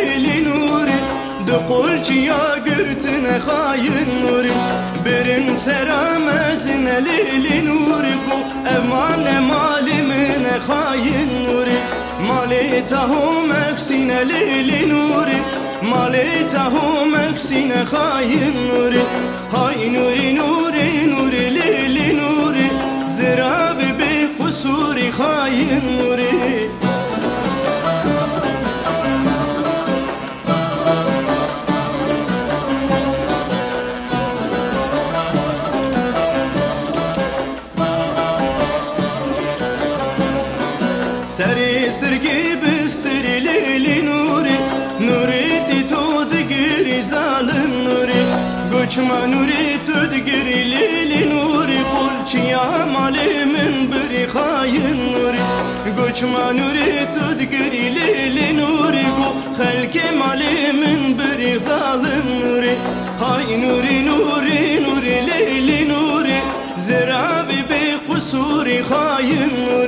lili nuri Dukul çiya gürtüne hayin nuri Birin seramezine lili nuri Bu evmane malimine hayin nuri Mali tahu meksine lili nuri Mali tahu meksine hayin nuri Hay nuri nuri nuri lili nuri Zirabi bi kusuri hayin nuri سری سرگی بستری لیلی نوری نوری تی تو دگیری ظالم نوری گوچما نوری Çma nuri. Tüdgir lili nuri. Kulçiya malimin bir hayin nuri. Göçma nuri tüdgir lili nuri. Gu halki malimin bir zalim nuri. Hay nuri nuri nuri lili nuri. Zirabi bi kusuri hayin nuri.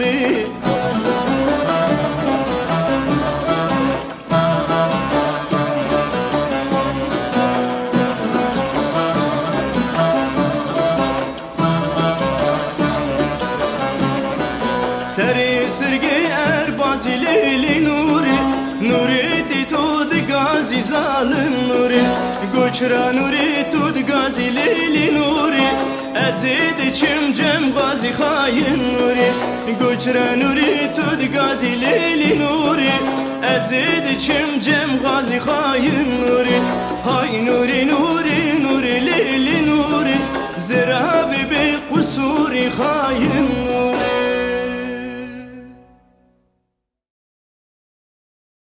Seri sirgi erbaz ilili nuri Nuri di tud gazi zalim nuri. Göçra nuri tud gazi lili nuri Ezid içim cem gazi hain nuri. Göçra nuri tud gazi lili nuri Ezid içim cem gazi